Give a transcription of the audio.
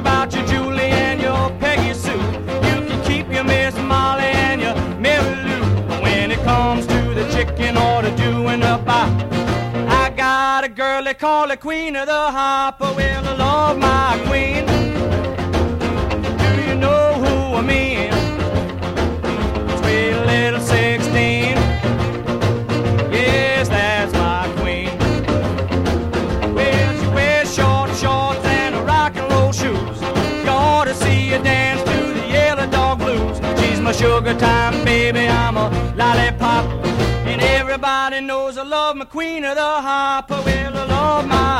about your Julie and your Peggy Sue. You can keep your Miss Molly and your Mary Lou. But when it comes to the chicken or the doing up, I, I got a girl they call the Queen of the Hopper. Well, I love my My sugar time baby, I'm a lollipop. And everybody knows I love my queen of the hopper. Well, I love my